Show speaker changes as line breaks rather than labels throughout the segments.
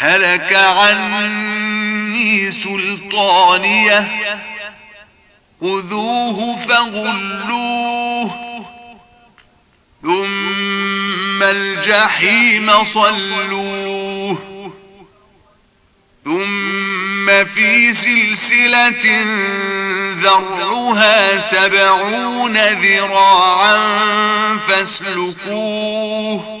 هلك عني سلطانية. خذوه فغلوه. ثم الجحيم صلوه. ثم في سلسلة ذرها سبعون ذراعا فاسلكوه.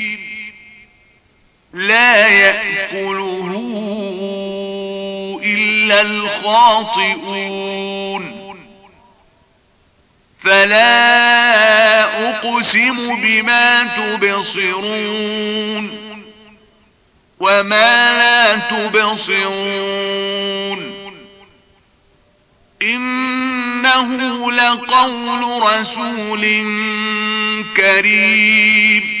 لا يأكله إلا الخاطئون. فلا أقسم بما تبصرون وما لا تبصرون. إنه لقول رسول كريم.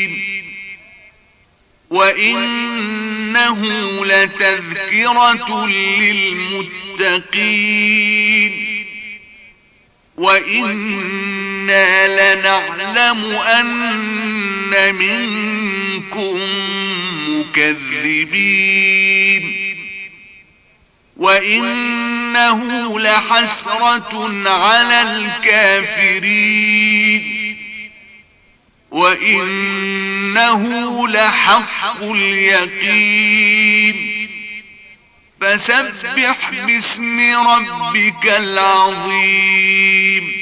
وإنه لتذكرة للمتقين وإنا لنعلم أن منكم مكذبين وإنه لحسرة على الكافرين وإنه لحق اليقين. فسبح باسم ربك العظيم.